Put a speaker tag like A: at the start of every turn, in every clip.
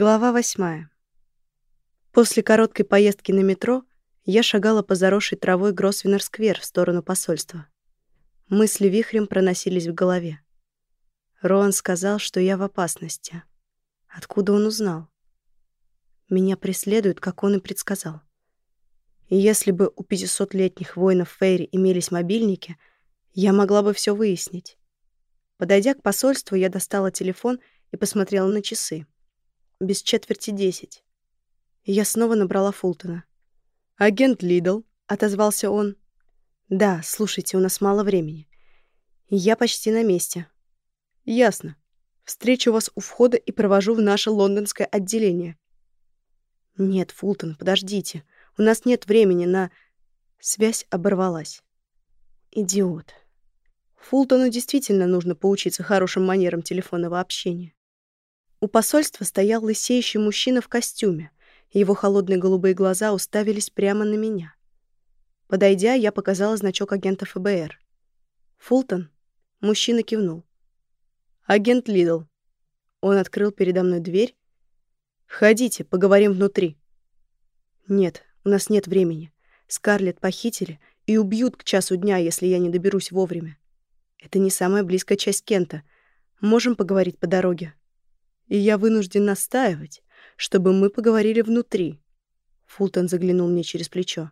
A: Глава восьмая. После короткой поездки на метро я шагала по заросшей травой Гросвеннер-сквер в сторону посольства. Мысли вихрем проносились в голове. Роан сказал, что я в опасности. Откуда он узнал? Меня преследуют, как он и предсказал. И если бы у 500-летних воинов Фейри имелись мобильники, я могла бы все выяснить. Подойдя к посольству, я достала телефон и посмотрела на часы без четверти десять. я снова набрала Фултона. «Агент Лидл», — отозвался он. «Да, слушайте, у нас мало времени. Я почти на месте». «Ясно. Встречу вас у входа и провожу в наше лондонское отделение». «Нет, Фултон, подождите. У нас нет времени на...» Связь оборвалась. «Идиот». Фултону действительно нужно поучиться хорошим манерам телефонного общения. У посольства стоял лысеющий мужчина в костюме. Его холодные голубые глаза уставились прямо на меня. Подойдя, я показала значок агента ФБР. «Фултон?» Мужчина кивнул. «Агент Лидл». Он открыл передо мной дверь. «Входите, поговорим внутри». «Нет, у нас нет времени. Скарлетт похитили и убьют к часу дня, если я не доберусь вовремя. Это не самая близкая часть Кента. Можем поговорить по дороге» и я вынужден настаивать, чтобы мы поговорили внутри. Фултон заглянул мне через плечо.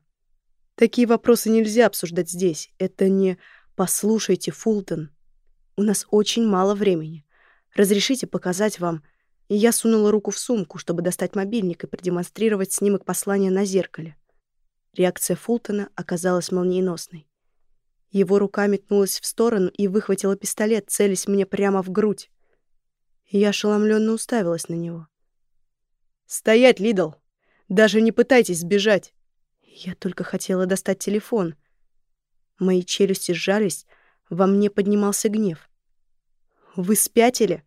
A: Такие вопросы нельзя обсуждать здесь. Это не «послушайте, Фултон». У нас очень мало времени. Разрешите показать вам... И я сунула руку в сумку, чтобы достать мобильник и продемонстрировать снимок послания на зеркале. Реакция Фултона оказалась молниеносной. Его рука метнулась в сторону и выхватила пистолет, целясь мне прямо в грудь. Я ошеломленно уставилась на него. «Стоять, Лидл! Даже не пытайтесь сбежать!» Я только хотела достать телефон. Мои челюсти сжались, во мне поднимался гнев. «Вы спятили?»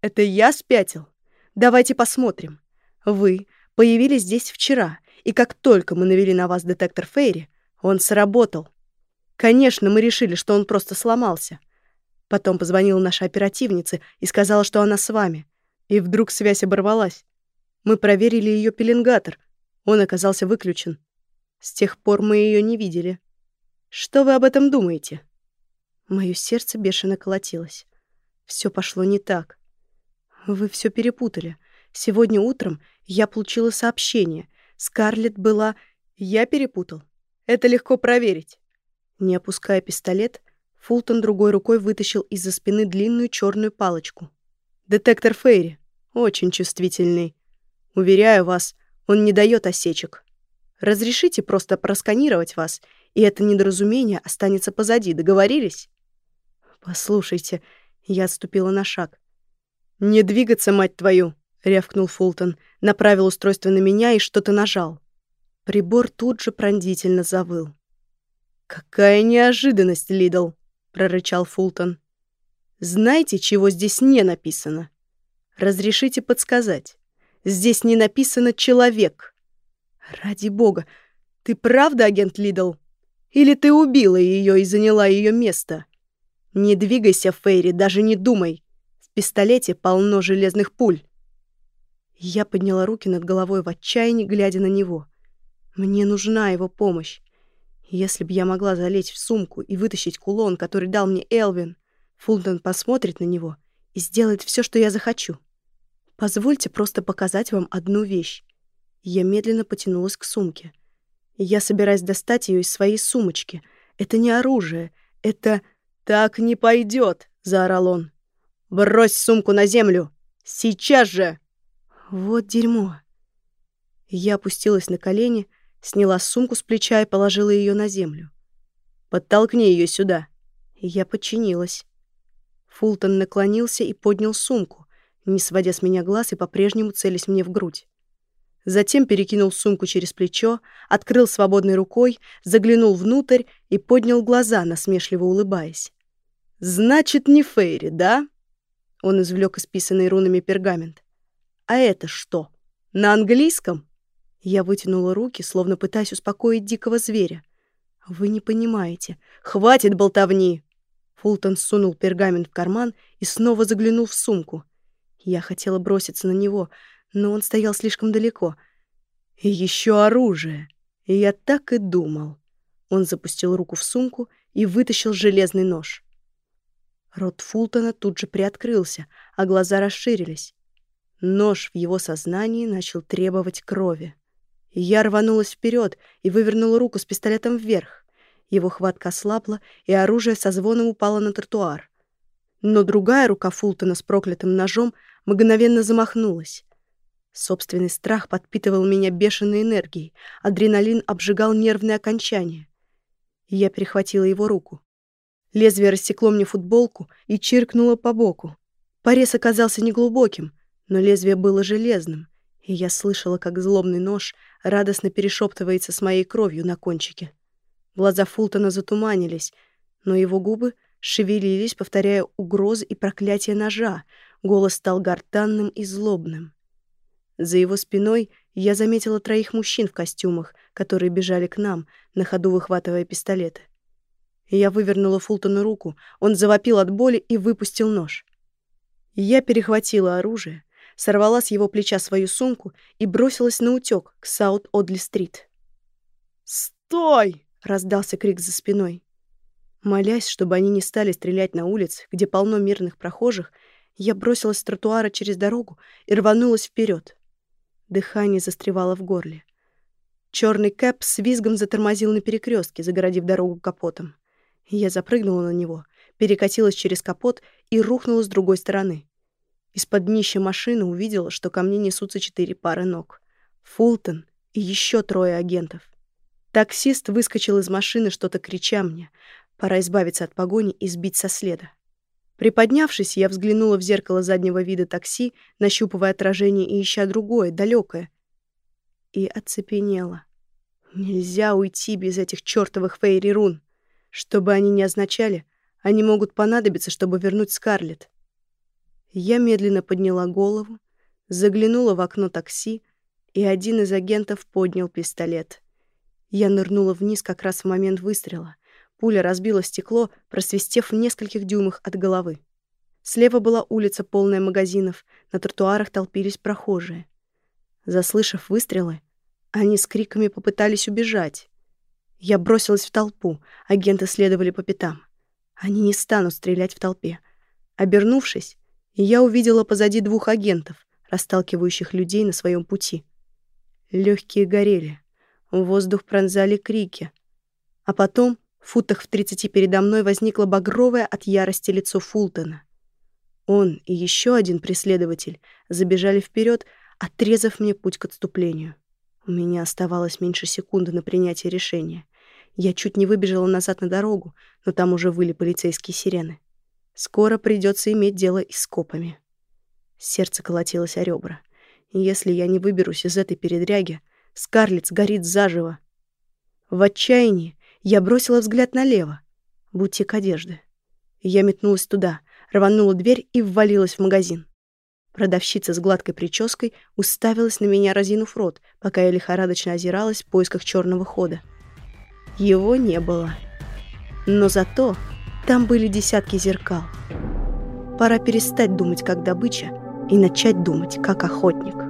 A: «Это я спятил? Давайте посмотрим. Вы появились здесь вчера, и как только мы навели на вас детектор Фейри, он сработал. Конечно, мы решили, что он просто сломался. Потом позвонила наша оперативница и сказала, что она с вами. И вдруг связь оборвалась. Мы проверили ее пеленгатор. Он оказался выключен. С тех пор мы ее не видели. Что вы об этом думаете? Мое сердце бешено колотилось. Все пошло не так. Вы все перепутали. Сегодня утром я получила сообщение. Скарлетт была... Я перепутал. Это легко проверить. Не опуская пистолет, Фултон другой рукой вытащил из-за спины длинную черную палочку. «Детектор Фейри. Очень чувствительный. Уверяю вас, он не дает осечек. Разрешите просто просканировать вас, и это недоразумение останется позади. Договорились?» «Послушайте», — я отступила на шаг. «Не двигаться, мать твою!» — рявкнул Фултон, направил устройство на меня и что-то нажал. Прибор тут же пронзительно завыл. «Какая неожиданность, Лидл!» — прорычал Фултон. «Знаете, чего здесь не написано? Разрешите подсказать. Здесь не написано «человек». Ради бога, ты правда агент Лидл? Или ты убила ее и заняла ее место? Не двигайся, Фейри, даже не думай. В пистолете полно железных пуль. Я подняла руки над головой в отчаянии, глядя на него. Мне нужна его помощь. Если б я могла залезть в сумку и вытащить кулон, который дал мне Элвин, Фултон посмотрит на него и сделает все, что я захочу. Позвольте просто показать вам одну вещь. Я медленно потянулась к сумке. Я собираюсь достать ее из своей сумочки. Это не оружие, это... «Так не пойдет!» — заорал он. «Брось сумку на землю! Сейчас же!» Вот дерьмо. Я опустилась на колени, — сняла сумку с плеча и положила ее на землю. «Подтолкни ее сюда». я подчинилась. Фултон наклонился и поднял сумку, не сводя с меня глаз и по-прежнему целясь мне в грудь. Затем перекинул сумку через плечо, открыл свободной рукой, заглянул внутрь и поднял глаза, насмешливо улыбаясь. «Значит, не Фейри, да?» Он извлек исписанный рунами пергамент. «А это что? На английском?» Я вытянула руки, словно пытаясь успокоить дикого зверя. «Вы не понимаете. Хватит болтовни!» Фултон сунул пергамент в карман и снова заглянул в сумку. Я хотела броситься на него, но он стоял слишком далеко. И еще оружие. Я так и думал. Он запустил руку в сумку и вытащил железный нож. Рот Фултона тут же приоткрылся, а глаза расширились. Нож в его сознании начал требовать крови. Я рванулась вперед и вывернула руку с пистолетом вверх. Его хватка ослабла, и оружие со звоном упало на тротуар. Но другая рука Фултона с проклятым ножом мгновенно замахнулась. Собственный страх подпитывал меня бешеной энергией, адреналин обжигал нервные окончания. Я перехватила его руку. Лезвие рассекло мне футболку и чиркнуло по боку. Порез оказался неглубоким, но лезвие было железным, и я слышала, как злобный нож радостно перешептывается с моей кровью на кончике. Глаза Фултона затуманились, но его губы шевелились, повторяя угрозы и проклятия ножа. Голос стал гортанным и злобным. За его спиной я заметила троих мужчин в костюмах, которые бежали к нам, на ходу выхватывая пистолеты. Я вывернула Фултону руку, он завопил от боли и выпустил нож. Я перехватила оружие, сорвала с его плеча свою сумку и бросилась на утёк к Саут-Одли-стрит. «Стой!» — раздался крик за спиной. Молясь, чтобы они не стали стрелять на улице, где полно мирных прохожих, я бросилась с тротуара через дорогу и рванулась вперед. Дыхание застревало в горле. Черный кэп с визгом затормозил на перекрестке, загородив дорогу капотом. Я запрыгнула на него, перекатилась через капот и рухнула с другой стороны. Из-под днища машины увидела, что ко мне несутся четыре пары ног. Фултон и еще трое агентов. Таксист выскочил из машины, что-то крича мне. Пора избавиться от погони и сбить со следа. Приподнявшись, я взглянула в зеркало заднего вида такси, нащупывая отражение и ища другое, далекое. И оцепенела. Нельзя уйти без этих чертовых фейри-рун. Что бы они ни означали, они могут понадобиться, чтобы вернуть Скарлетт. Я медленно подняла голову, заглянула в окно такси, и один из агентов поднял пистолет. Я нырнула вниз как раз в момент выстрела. Пуля разбила стекло, просвистев в нескольких дюймах от головы. Слева была улица, полная магазинов, на тротуарах толпились прохожие. Заслышав выстрелы, они с криками попытались убежать. Я бросилась в толпу, агенты следовали по пятам. Они не станут стрелять в толпе. Обернувшись, я увидела позади двух агентов, расталкивающих людей на своем пути. Легкие горели, воздух пронзали крики. А потом, в футах в тридцати передо мной, возникло багровое от ярости лицо Фултона. Он и еще один преследователь забежали вперед, отрезав мне путь к отступлению. У меня оставалось меньше секунды на принятие решения. Я чуть не выбежала назад на дорогу, но там уже выли полицейские сирены. Скоро придется иметь дело и с копами. Сердце колотилось о ребра. Если я не выберусь из этой передряги, Скарлетт сгорит заживо. В отчаянии я бросила взгляд налево. Бутик одежды. Я метнулась туда, рванула дверь и ввалилась в магазин. Продавщица с гладкой прической уставилась на меня, разинув рот, пока я лихорадочно озиралась в поисках черного хода. Его не было. Но зато там были десятки зеркал. Пора перестать думать как добыча и начать думать как охотник.